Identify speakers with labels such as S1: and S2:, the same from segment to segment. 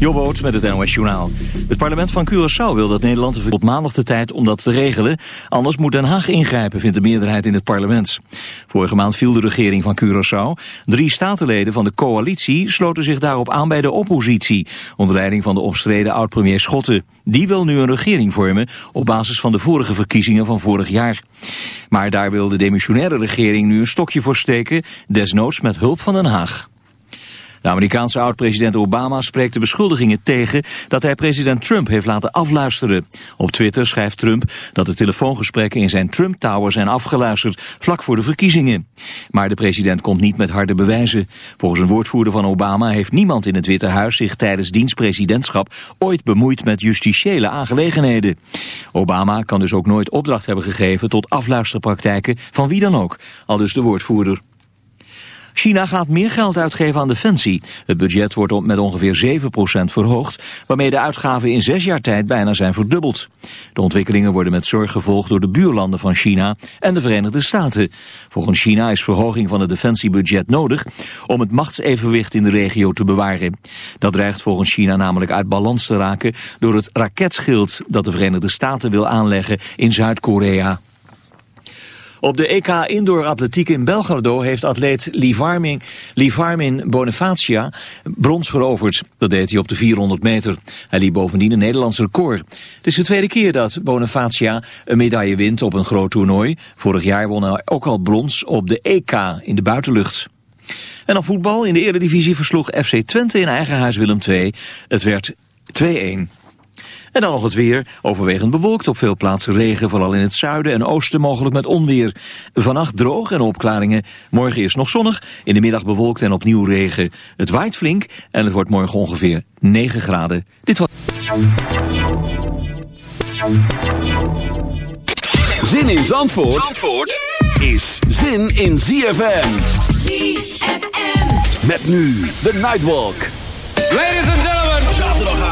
S1: Jobboot met het NOS Journaal. Het parlement van Curaçao wil dat Nederland de tot maandag de tijd om dat te regelen. Anders moet Den Haag ingrijpen, vindt de meerderheid in het parlement. Vorige maand viel de regering van Curaçao. Drie statenleden van de coalitie sloten zich daarop aan bij de oppositie. Onder leiding van de omstreden oud-premier Schotten. Die wil nu een regering vormen op basis van de vorige verkiezingen van vorig jaar. Maar daar wil de demissionaire regering nu een stokje voor steken, desnoods met hulp van Den Haag. De Amerikaanse oud-president Obama spreekt de beschuldigingen tegen dat hij president Trump heeft laten afluisteren. Op Twitter schrijft Trump dat de telefoongesprekken in zijn Trump Tower zijn afgeluisterd vlak voor de verkiezingen. Maar de president komt niet met harde bewijzen. Volgens een woordvoerder van Obama heeft niemand in het Witte Huis zich tijdens dienstpresidentschap ooit bemoeid met justitiële aangelegenheden. Obama kan dus ook nooit opdracht hebben gegeven tot afluisterpraktijken van wie dan ook, al dus de woordvoerder. China gaat meer geld uitgeven aan defensie. Het budget wordt met ongeveer 7% verhoogd, waarmee de uitgaven in zes jaar tijd bijna zijn verdubbeld. De ontwikkelingen worden met zorg gevolgd door de buurlanden van China en de Verenigde Staten. Volgens China is verhoging van het defensiebudget nodig om het machtsevenwicht in de regio te bewaren. Dat dreigt volgens China namelijk uit balans te raken door het raketschild dat de Verenigde Staten wil aanleggen in Zuid-Korea. Op de EK Indoor Atletiek in Belgrado heeft atleet Livarmin, Livarmin Bonifacia brons veroverd. Dat deed hij op de 400 meter. Hij liep bovendien een Nederlands record. Het is de tweede keer dat Bonifacia een medaille wint op een groot toernooi. Vorig jaar won hij ook al brons op de EK in de buitenlucht. En dan voetbal. In de eredivisie versloeg FC Twente in eigen huis Willem II. Het werd 2-1. En dan nog het weer. Overwegend bewolkt op veel plaatsen regen, vooral in het zuiden en oosten mogelijk met onweer. Vannacht droog en opklaringen. Morgen is nog zonnig, in de middag bewolkt en opnieuw regen. Het waait flink en het wordt morgen ongeveer 9 graden. Dit was...
S2: Zin in Zandvoort, Zandvoort is zin in ZFM. ZFM. Met nu de Nightwalk.
S3: Ladies and gentlemen.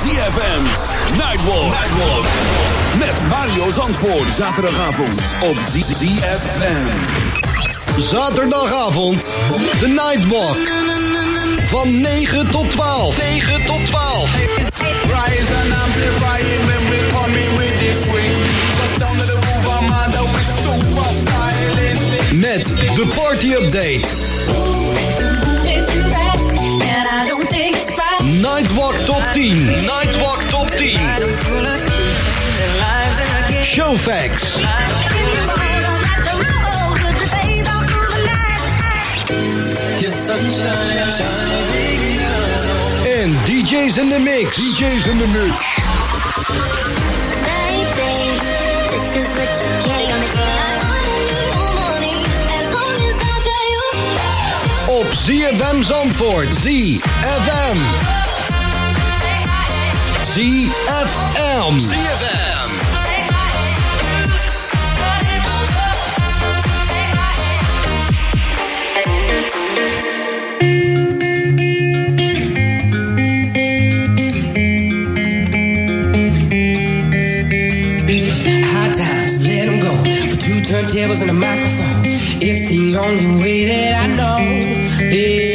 S2: ZFM's Nightwalk. Nightwalk. Met Mario Zandvoort. Zaterdagavond op ZFM.
S4: Zaterdagavond. De Nightwalk. Van 9 tot 12. 9 tot 12.
S5: Rise and when we coming with this swing. Just down to the I'm under with super styling.
S4: Met de party update. Nightwalk Top 10. Nightwalk Top 10. Show facts. En DJ's in the mix. DJ's in the mix. Op ZFM Zandvoort. ZFM. ZFM. ZFM.
S6: High times, let 'em go. For two turntables and a microphone. It's the only way that I know.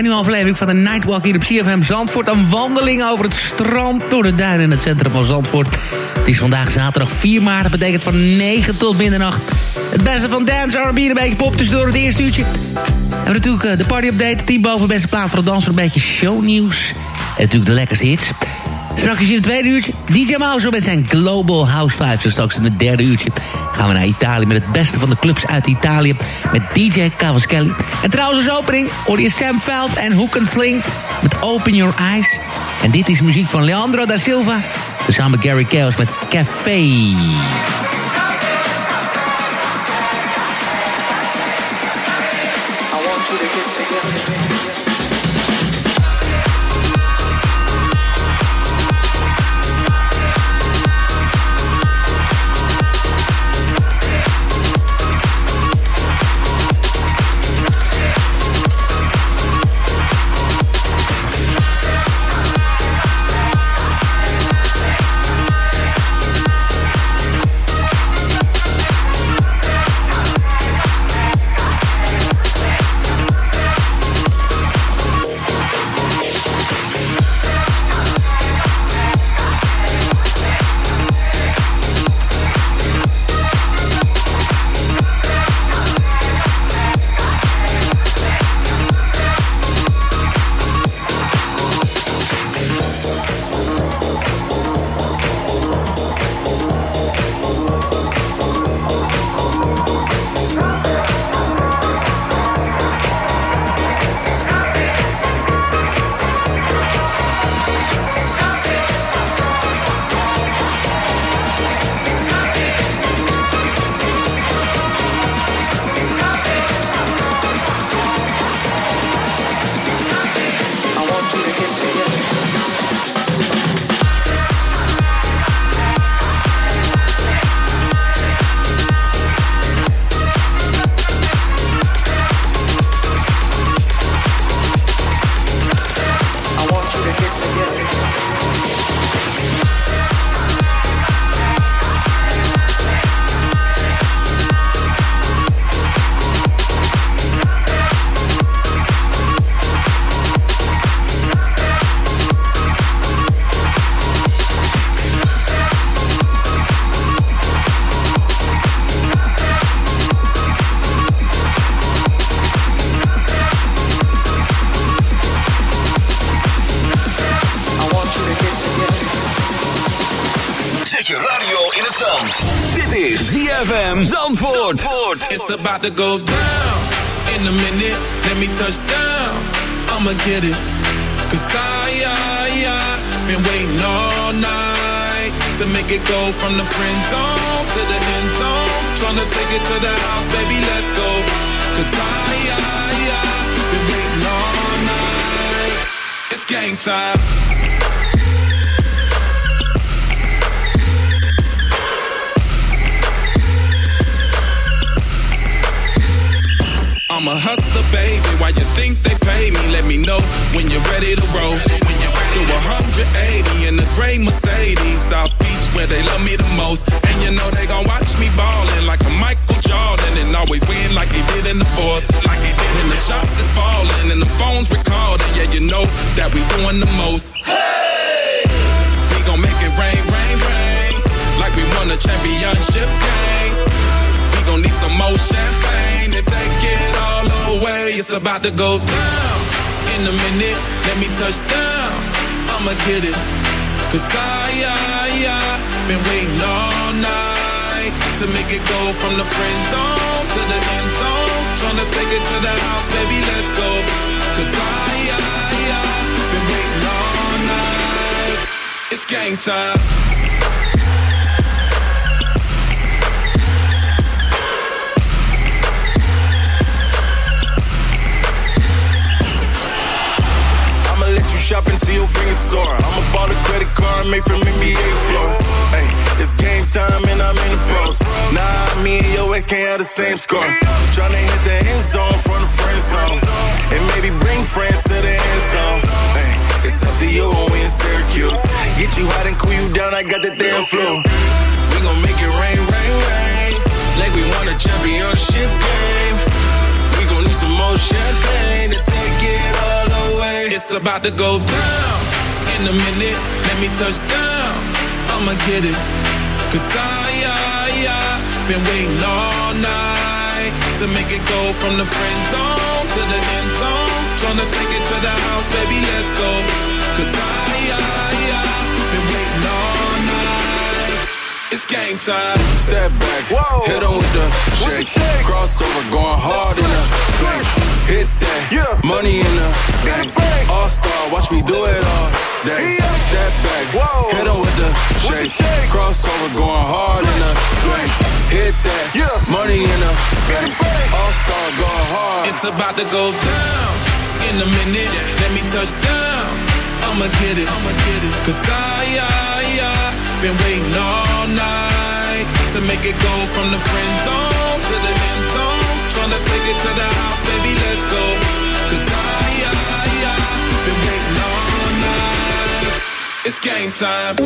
S7: Een nieuwe aflevering van de Nightwalk hier op CFM Zandvoort. Een wandeling over het strand door de duinen in het centrum van Zandvoort. Het is vandaag zaterdag 4 maart, dat betekent van 9 tot middernacht. Het beste van dance, R&B een beetje pop tussendoor het eerste uurtje. En natuurlijk uh, de party update, team boven beste plaat voor de dans, een beetje shownieuws. En natuurlijk de lekkerste hits. Straks in het tweede uurtje DJ Mouse met zijn Global House Vibes. En straks in het derde uurtje gaan we naar Italië... met het beste van de clubs uit Italië met DJ Cavaschelli. En trouwens als opening hoor je Sam Veld en Hook Sling met Open Your Eyes. En dit is muziek van Leandro da Silva... samen Gary Chaos met Café.
S8: About to go down. In a minute, let me touch down. I'ma get it. Cause I, I, I been waiting all night to make it go from the friend zone to the end zone. Tryna take it to the house, baby, let's go. Cause I, I, I been waiting all night. It's game time. I'm a hustler, baby. Why you think they pay me? Let me know when you're ready to roll. When you're ready Do 180 in the gray Mercedes, South Beach, where they love me the most. And you know they gon' watch me ballin' like a Michael Jordan and always win like he did in the fourth. Like he did when the shots is falling and the phone's recording. Yeah, you know that we doing the most. Hey! We gon' make it rain, rain, rain, like we won a championship game. We gon' need some more champagne it's about to go down. In a minute, let me touch down. I'ma get it. Cause I, I, I, been waiting all night to make it go from the friend zone to the end zone. Tryna take it to the house, baby, let's go. Cause I, I, I, been waiting all night. It's game time. Shop until your fingers sore. I'ma ball a credit card made from NBA floor. Hey, it's game time and I'm in the pros. Nah, me and your ex can't have the same score. Tryna hit the end zone from the friend zone. And maybe bring friends to the end zone. Hey, it's up to you when we in Syracuse. Get you hot and cool you down, I got the damn flu. We gon' make it rain, rain, rain. Like we won a championship game more champagne and take it all away. It's about to go down in a minute. Let me touch down. I'ma get it. Cause I, I, I been waiting all night to make it go from the friend zone to the end zone. Tryna take it to the house, baby, let's go. Cause I, I, It's game time.
S9: Step back, hit him with the shake. Crossover, going hard in the bank. Hit that, Yeah. money in the bank. All star, watch me do it all day. Step back, hit him with the shake. Crossover, going hard in the bank. Hit that, Yeah. money in the bank. All star, going hard.
S8: It's about to go down in a minute. Let me touch down. I'ma get it. I'ma get it. Cause I, I, I been waiting all night to make it go from the friend zone to the end zone. Tryna take it to the house, baby, let's go. Cause I, I, I been waiting all night. It's game time.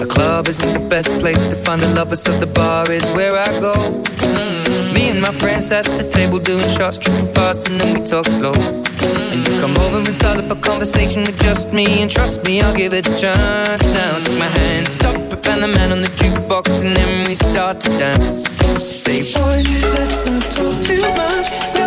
S10: The club isn't the best place to find the lovers, so the bar is where I go. My friends at the table doing shots, tripping fast, and then we talk slow. And you come over and start up a conversation with just me, and trust me, I'll give it a chance. Now take my hand, stop and the man on the jukebox, and then we start to dance. Say, boy, let's not talk too much.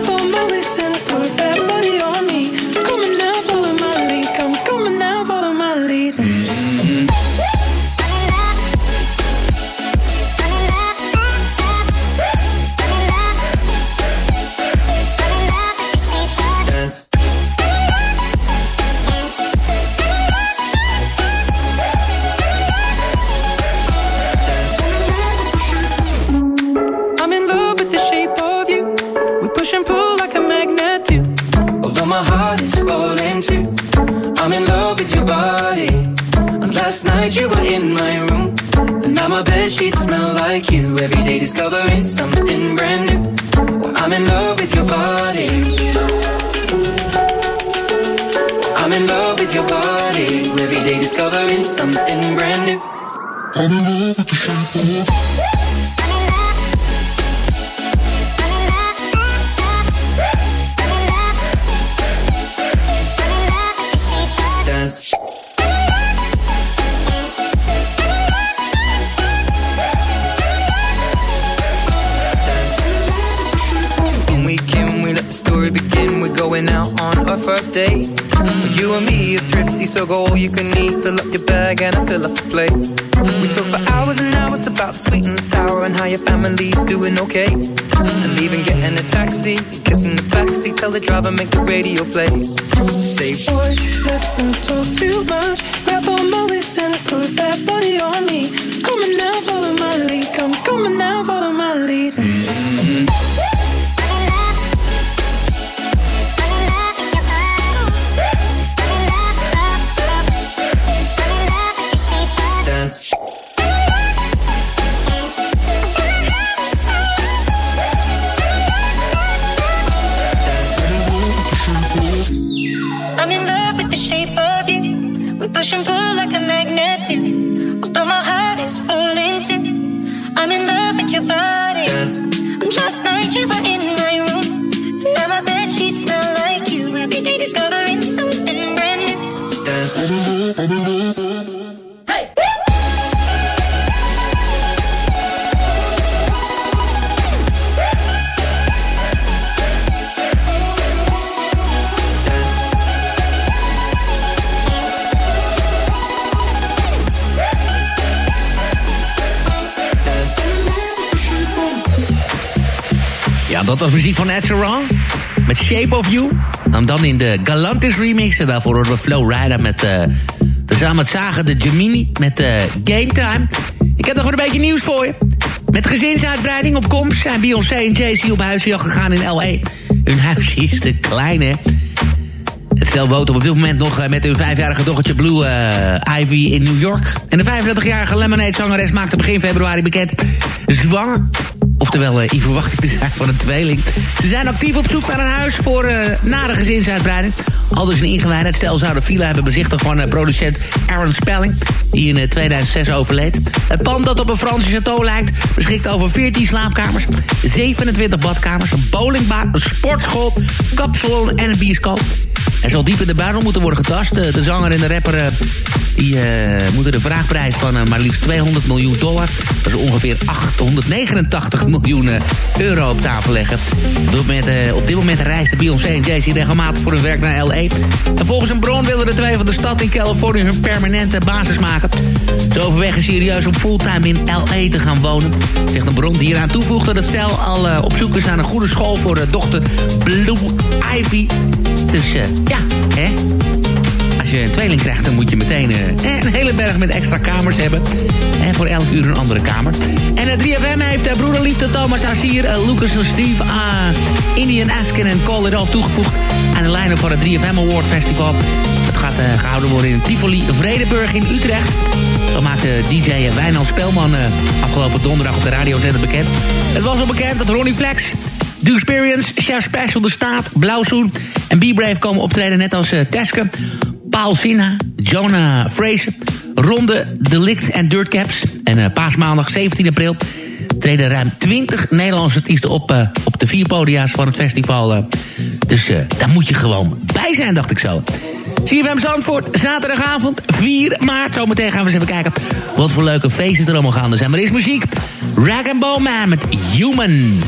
S10: Every day discovering something brand new. I'm in love with your body. I'm in love with your body. Every day discovering something brand new. I'm in love with the shape go all you can eat. Fill up your bag and I fill up the plate. We talk for hours and hours about sweet and sour and how your family's doing okay. And even getting a taxi, kissing the backseat, tell the driver make the radio play. Say, boy, let's not talk too much. Grab on my waist and put that body on me.
S7: Was muziek van Ed Sheeran. Met Shape of You. En dan in de Galantis remix. En daarvoor horen we Flow Rider met... eh samen met Zagen de Gemini met eh Game Time. Ik heb nog een beetje nieuws voor je. Met gezinsuitbreiding op komst zijn Beyoncé en Jay-Z op huisjacht gegaan in L.A. Hun huisje is te klein, hè. Het stel woont op dit moment nog eh, met hun vijfjarige dochtertje Blue Ivy in New York. En de 35-jarige Lemonade-zangeres maakte begin februari bekend zwanger Oftewel, uh, in verwachting te zijn van een tweeling. Ze zijn actief op zoek naar een huis voor uh, na de gezinsuitbreiding. Al dus een ingewijd stel zou de villa hebben bezichtigd van uh, producent Aaron Spelling... die in 2006 overleed. Het pand dat op een Franse château lijkt... beschikt over 14 slaapkamers, 27 badkamers... een bowlingbaan, een sportschool, kapsalon en een bioscoop. Er zal diep in de buidel moeten worden getast. De zanger en de rapper uh, die, uh, moeten de vraagprijs van uh, maar liefst 200 miljoen dollar... dat is ongeveer 889 miljoen euro op tafel leggen. Op dit moment, op dit moment Beyoncé en Jay-Z regelmatig voor hun werk naar L.A. En volgens een bron wilden de twee van de stad in Californië... hun permanente basis maken. Ze overwegen serieus om fulltime in L.A. te gaan wonen. Zegt een bron die eraan toevoegt dat stel al op zoek is naar een goede school... voor de dochter Blue Ivy... Dus uh, ja, hè. Als je een tweeling krijgt, dan moet je meteen uh, een hele berg met extra kamers hebben. En voor elk uur een andere kamer. En het 3FM heeft uh, broederliefde Thomas Asier, Lucas en Steve, Indian Asken en Call It Off toegevoegd aan de lijnen voor het 3FM Award Festival. Het gaat gehouden worden in Tivoli Vredeburg in Utrecht. Zo maakte DJ Wijnand Spelman afgelopen donderdag op de radiozender bekend. Het was al bekend dat Ronnie Flex The Experience, Chef Special, De Staat, Blauwzoen en Be Brave komen optreden net als uh, Teske, Paul Sinha, Jonah Fraser, Ronde, Delict en Dirtcaps. En uh, paasmaandag 17 april treden ruim 20 Nederlandse artiesten op, uh, op de vier podia's van het festival. dus daar moet je gewoon bij zijn, dacht ik zo. CFM Zandvoort, zaterdagavond 4 maart. Zometeen gaan we eens even kijken wat voor leuke feesten er allemaal gaande zijn. Maar eerst muziek. Rag and Bone Man met Human.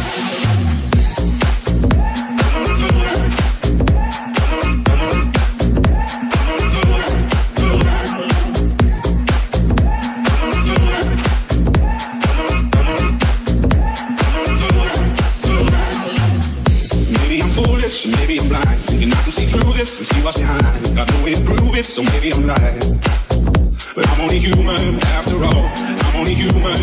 S11: So maybe I'm lying. But I'm only human after all. I'm only human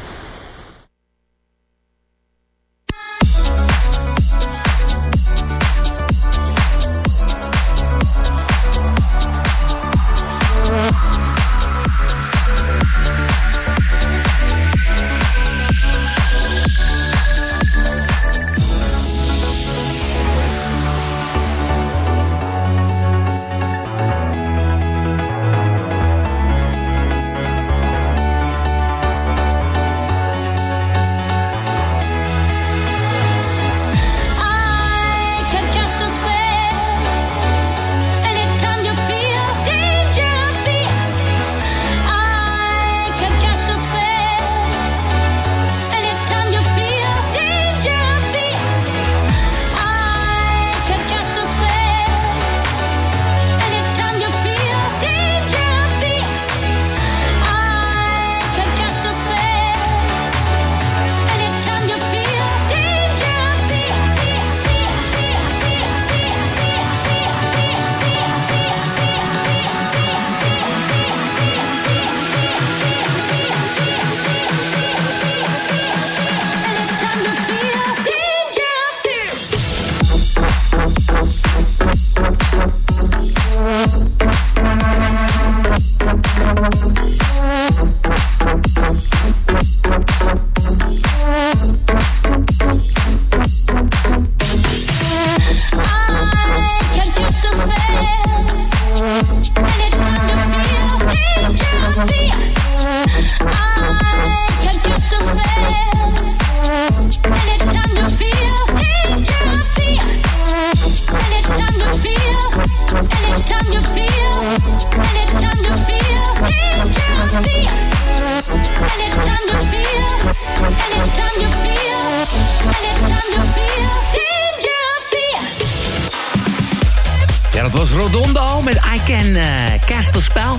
S7: Can uh, Cast a Spell.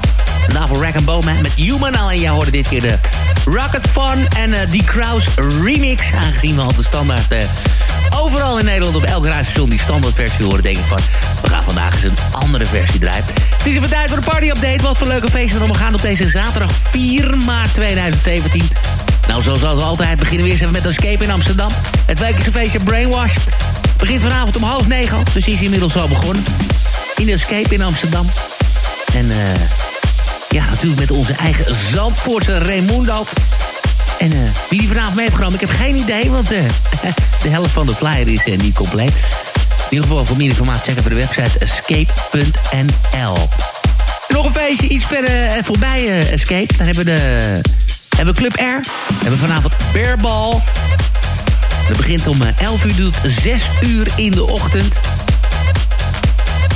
S7: En daarvoor Rack Bowman met Human Al. En jij hoorde dit keer de Rocket Fun en uh, die Kraus remix. Aangezien we al de standaard... Uh, overal in Nederland op elk radiostation die standaardversie horen... denk ik van, we gaan vandaag eens een andere versie draaien. Het is even tijd voor de party-update. Wat voor leuke feesten er gaan op deze zaterdag 4 maart 2017. Nou, zoals altijd beginnen we eerst even met Escape in Amsterdam. Het wekelijkse feestje Brainwash. Begint vanavond om half negen, dus is inmiddels al begonnen. In Escape in Amsterdam. En uh, ja, natuurlijk met onze eigen Zandvoortse Raimundo. En uh, wie die vanavond mee heeft genomen, ik heb geen idee, want uh, de helft van de flyer is niet compleet. In ieder geval voor meer informatie check even de website escape.nl. Nog een feestje, iets verder voorbij Escape. Daar hebben we de hebben Club R. We hebben vanavond Bearball. Dat begint om 11 uur, doet 6 uur in de ochtend.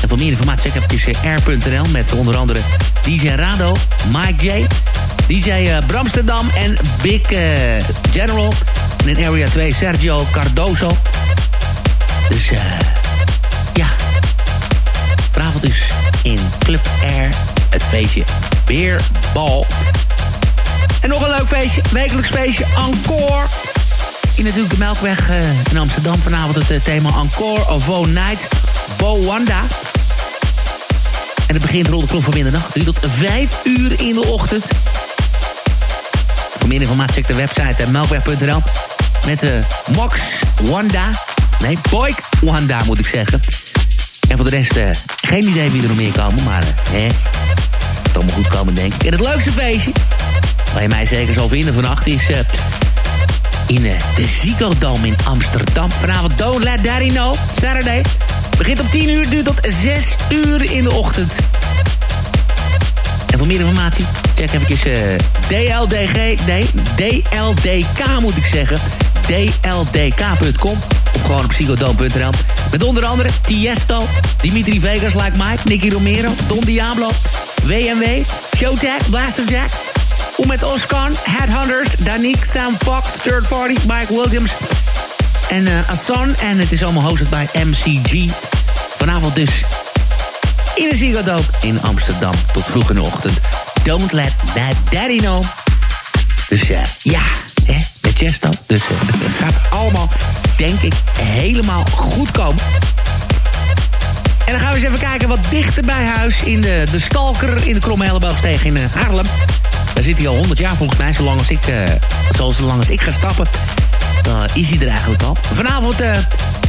S7: En voor meer informatie check even r.nl met onder andere DJ Rado, Mike J, DJ uh, Bramsterdam en Big uh, General. En in Area 2 Sergio Cardoso. Dus uh, ja, vanavond dus in Club R het feestje Beerball. En nog een leuk feestje, wekelijks feestje Encore. In natuurlijk de Melkweg uh, in Amsterdam vanavond het thema Encore of Night Bowanda. En het begint rond de klok van middernacht. Het tot 5 uur in de ochtend. Voor meer informatie check de website uh, melkweg.nl met de Mox Wanda. Nee, Boyk Wanda moet ik zeggen. En voor de rest geen idee wie er nog meer komen, maar hè, het allemaal goed komen denk ik. En het leukste feestje, waar je mij zeker zal vinden vannacht, is in de Ziggo Dome in Amsterdam. Vanavond Don't Let Daddy Know, Saturday. Begint om 10 uur, duurt tot 6 uur in de ochtend. En voor meer informatie, check even uh, DLDG, nee, DLDK moet ik zeggen. DLDK.com of gewoon op psychodome.nl. Met onder andere Tiesto, Dimitri Vegas like Mike, Nicky Romero, Don Diablo, WMW, Showtag, Blasterjack, Omet Oskan, Headhunters, Danique, Sam Fox, Third Party, Mike Williams en uh, Assan. En het is allemaal hosted bij MCG. Vanavond dus in de Ziggo in Amsterdam tot vroeg in de ochtend. Don't let that daddy know. Dus uh, ja, hè, met Chesto. Dus uh, het gaat allemaal, denk ik, helemaal goed komen. En dan gaan we eens even kijken wat dichter bij huis... in de, de Stalker in de Kromme Elleboogsteeg in Haarlem. Daar zit hij al 100 jaar volgens mij, zolang als ik, uh, zolang als ik ga stappen. Dan is hij er eigenlijk al. Vanavond uh,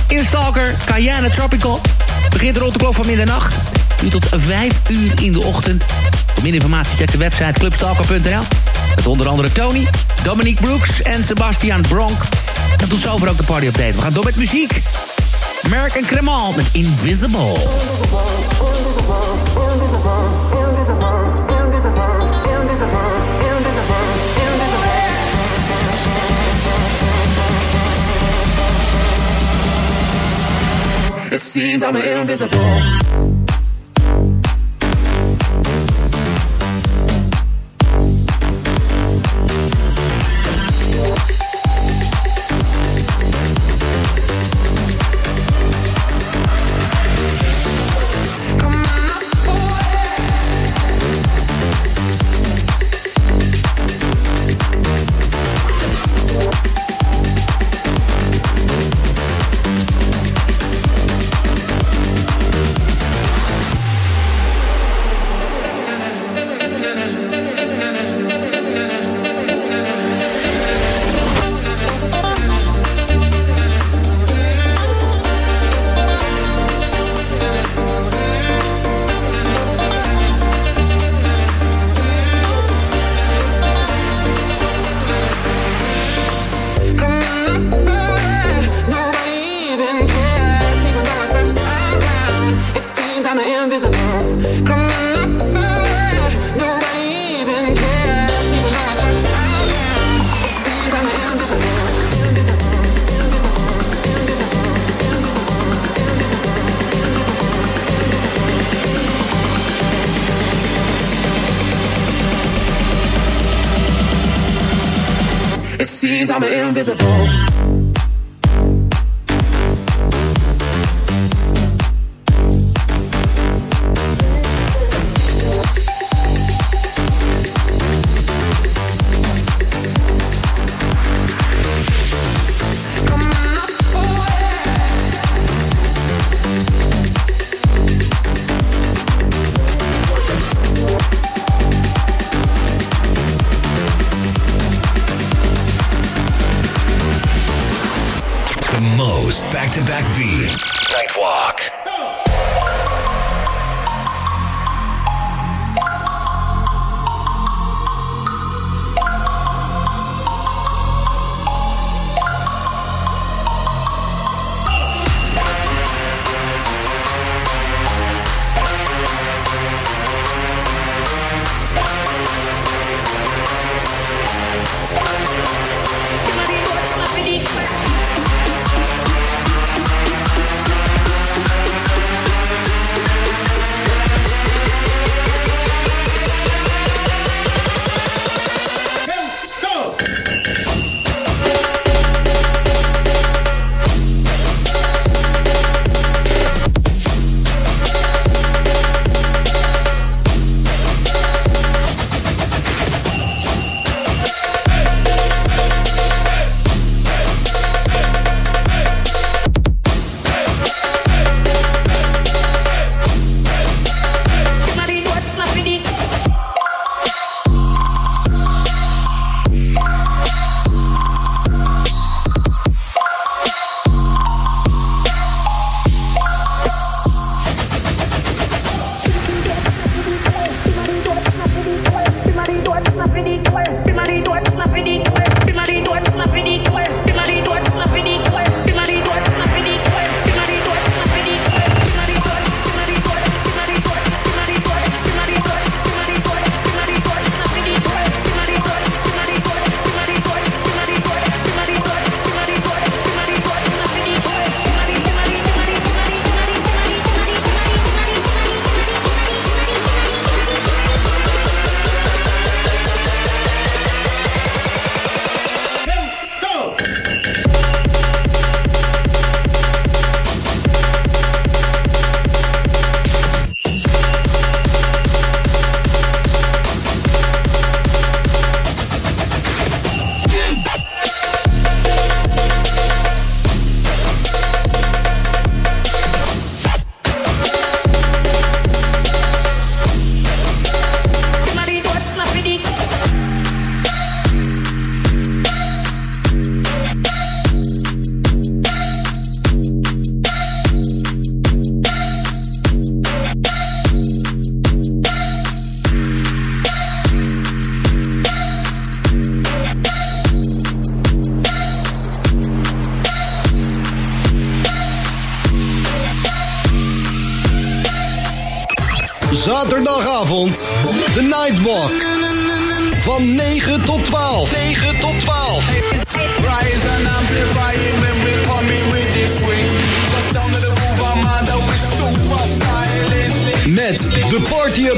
S7: in Stalker, Cayenne Tropical. Begint rond de klok van middernacht. Nu tot 5 uur in de ochtend. Voor meer informatie check de website clubstalker.nl. Met onder andere Tony, Dominique Brooks en Sebastian Bronk. En tot zover ook de party update. We gaan door met muziek. American Cremant met Invisible.
S12: It seems I'm invisible.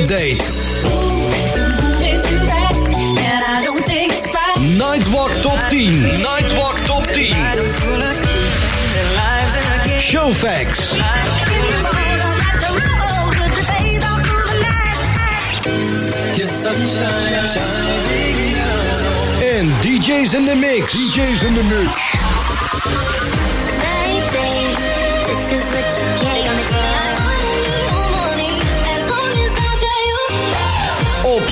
S5: Update. Nightwalk top 10. Nightwalk top 10. Showfax. En DJ's in the mix. DJ's in the mix.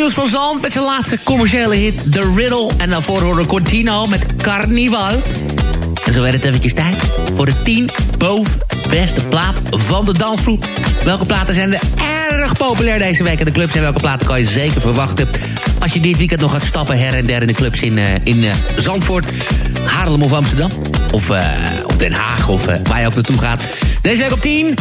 S7: Nieuws van Zand met zijn laatste commerciële hit The Riddle. En daarvoor hoorde Cortino met Carnival. En zo werd het eventjes tijd voor de 10 boven beste plaat van de dansvloer. Welke platen zijn er erg populair deze week in de clubs? En welke platen kan je zeker verwachten als je dit weekend nog gaat stappen her en der in de clubs in, eh, in eh, Zandvoort, Haarlem of Amsterdam? Of, eh, of Den Haag of waar je ook naartoe gaat. Deze week op 10,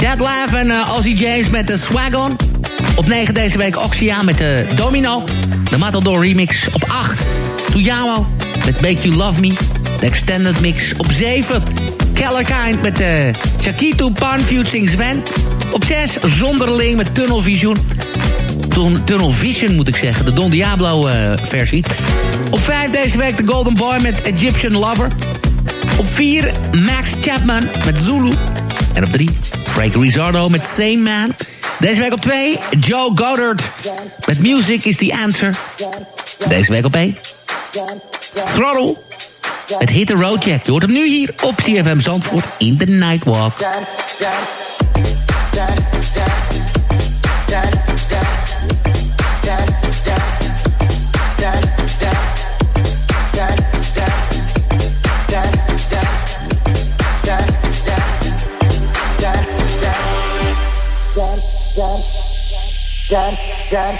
S7: Dead Laugh en Ozzy James met de Swag On. Op 9 deze week Oxia met de Domino. De Matador remix. Op 8 Tuyamo met Make You Love Me. De Extended Mix. Op 7 Keller Kind met de Chiquito Pan Fusing Sven. Op 6 Zonderling met Tunnel Vision. Tun- Tunnel Vision moet ik zeggen. De Don Diablo eh, versie. Op 5 deze week de Golden Boy met Egyptian Lover. Op 4 Max Chapman met Zulu. En op 3 Frank Rizzardo met Same Man. Deze week op 2 Joe Goddard met Music is the Answer. Deze week op 1 Throttle met Hit the Road Jack. Je hoort hem nu hier op CFM Zandvoort in the Nightwalk.
S13: Dad, Dad, Dad,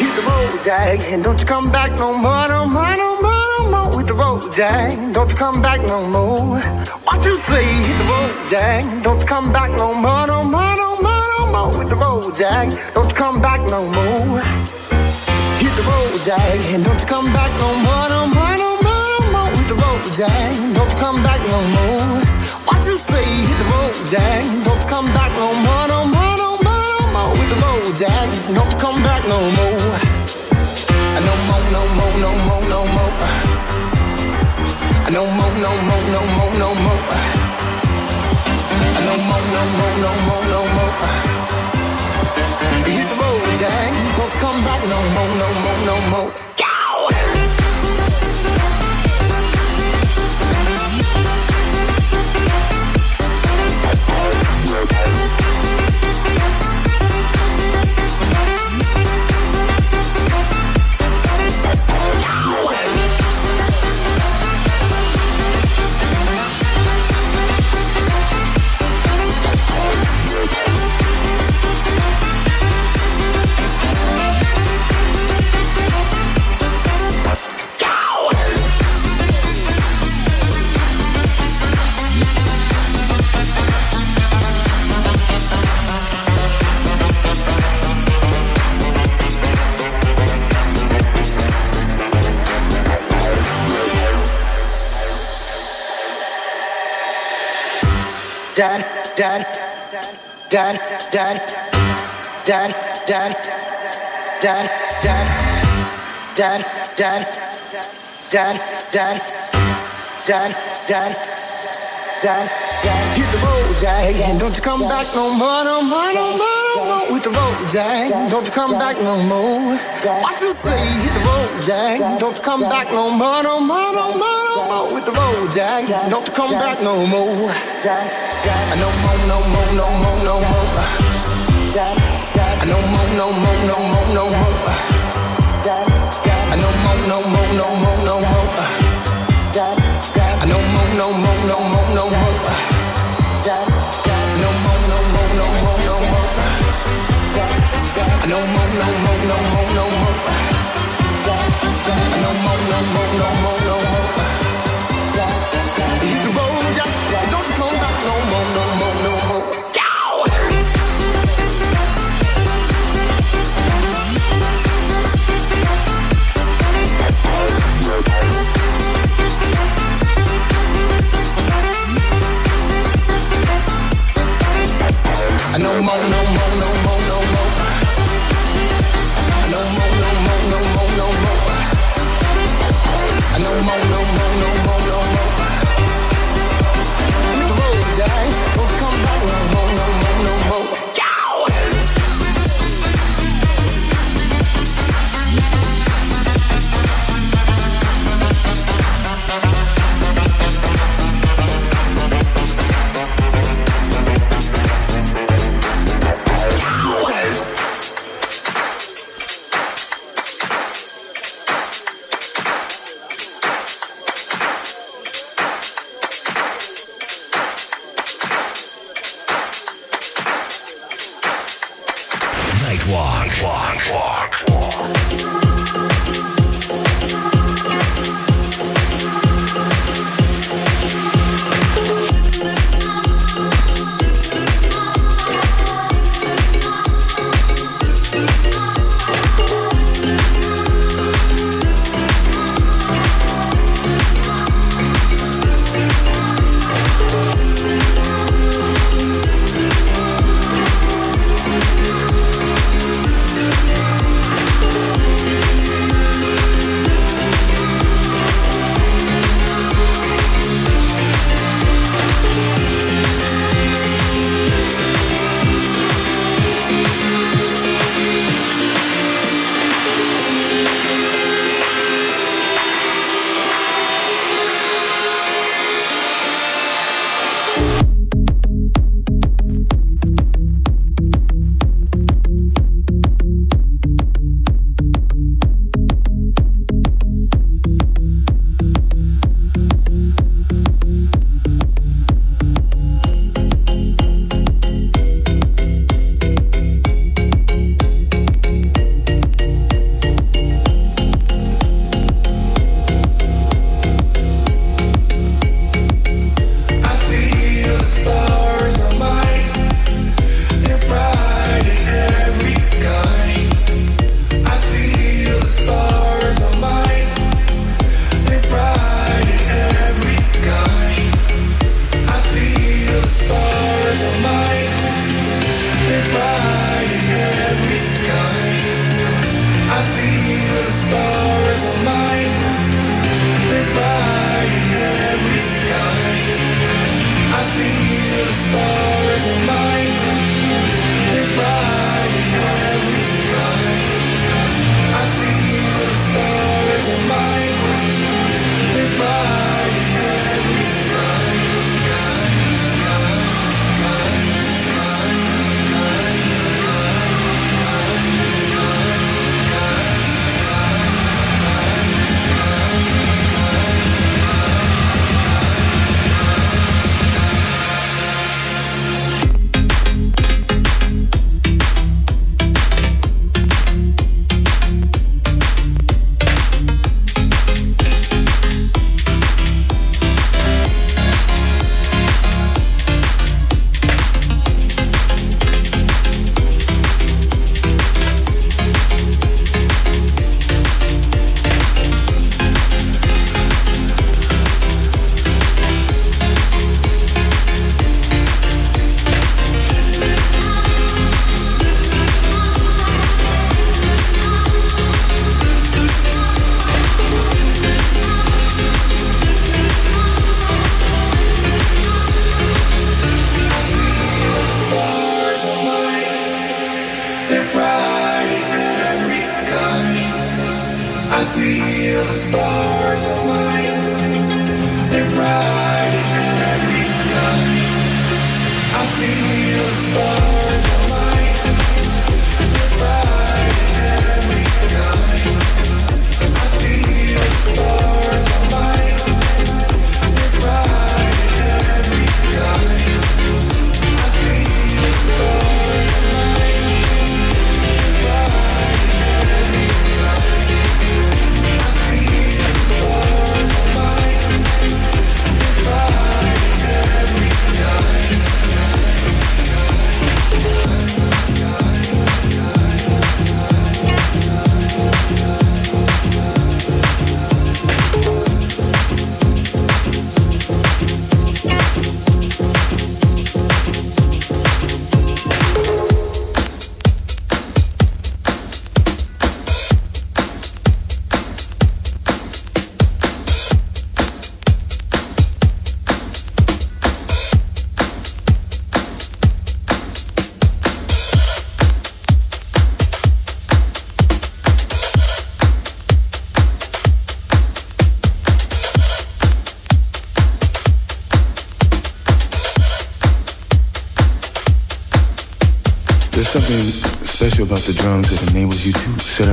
S13: hit the road, Jack, and don't you come back no more, no more, no more, no more. Hit the road, Jack, don't you come back no more. What you say? Hit the road, Jack, don't you come back no more, no more, no more, no more. Hit the road, Jack, don't you come back no more. Hit the road, Jack, and don't you come back no more, no more, no more, no more. Hit the road, Jack, don't you come back no more. What you say? Hit the road, Jack, don't come back no more, no more, no more, no more. Hit the road, Jack, don't come back no more. No more, no more, no more, no more. No more, no more, no more, no more. No more, no more, no more, no more. Hit the road, Jack. Don't come back no more, no more, no more. yeah. No more, no more, no more, no more. With the road, Jay. Don't you come back no more. Watch this, say, hit the road, Jay. Don't you come back no more, no more, no more, no more. With the road, Jay. Don't you come back no more. No more. No more, no more, no more, no more. No more. No more, no more, no more, no more. No more, no more, no more, no more. No more, no more, no more, no more. No more, no more, no more, no more. No more, no more,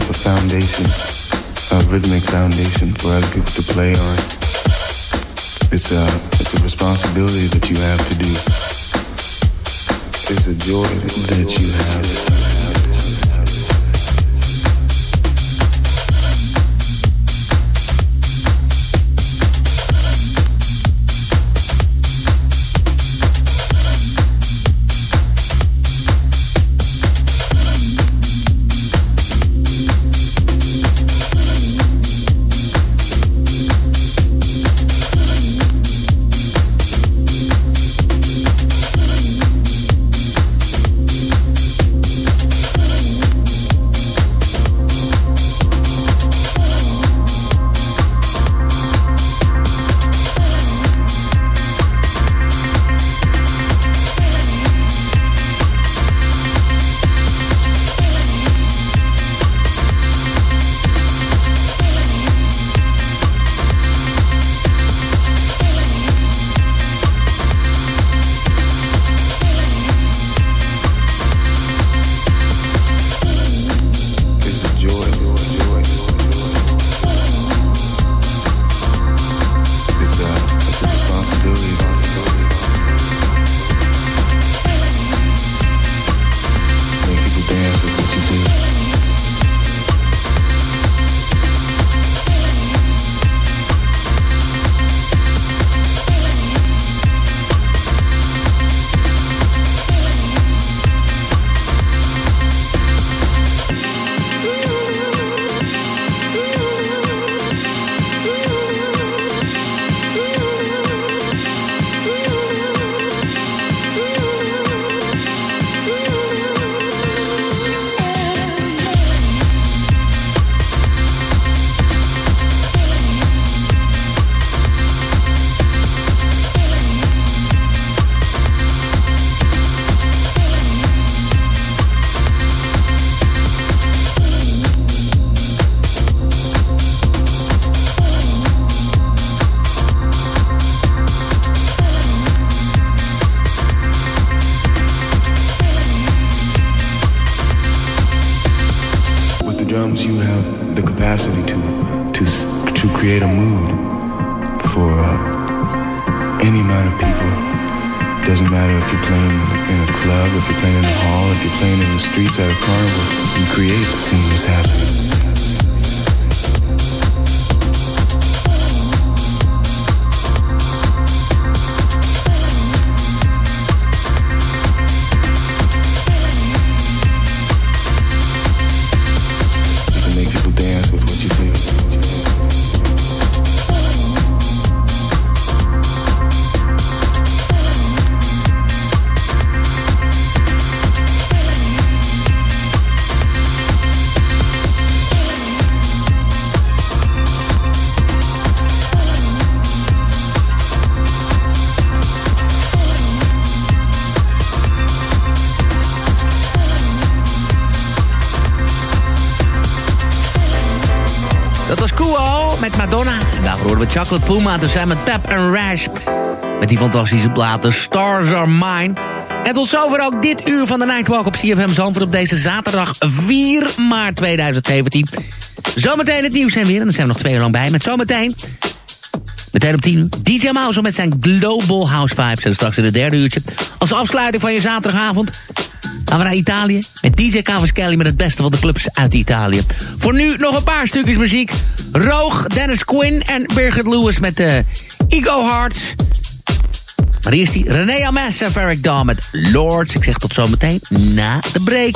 S14: a foundation, a rhythmic foundation for other people to play on. It's a, it's a responsibility that you have to do. It's a joy that you have.
S13: Chocolate Puma zijn met Pep en Rash. Met die fantastische platen Stars Are Mine. En tot zover ook dit uur van de Nightwalk op CFM Zandvoort... op deze zaterdag 4 maart 2017. Zometeen het nieuws en weer. En dan zijn we nog twee uur lang bij. Met zometeen... Meteen op 10 uur. DJ Mouse met zijn Global House Vibes. En straks in het derde uurtje. Als afsluiting van je zaterdagavond gaan we naar Italië. Met DJ Cavaschelli met het beste van de clubs uit Italië. Voor nu nog een paar stukjes muziek. Roog, Dennis Quinn en Birgit Lewis met de Ego Hearts. Maar eerst die René Ames en Eric Dawn met Lords. Ik zeg tot zometeen na de break.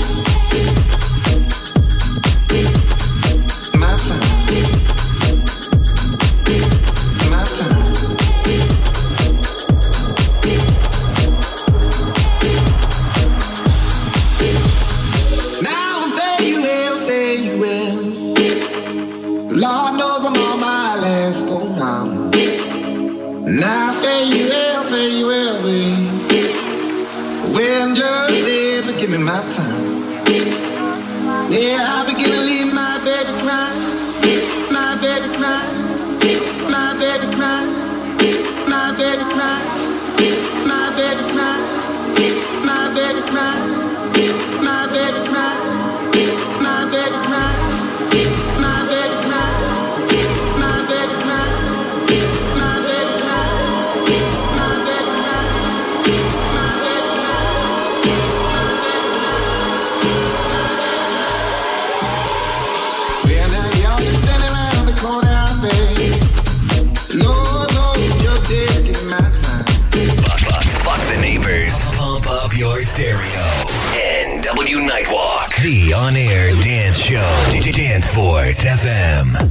S5: on-air dance
S2: show, Danceport FM.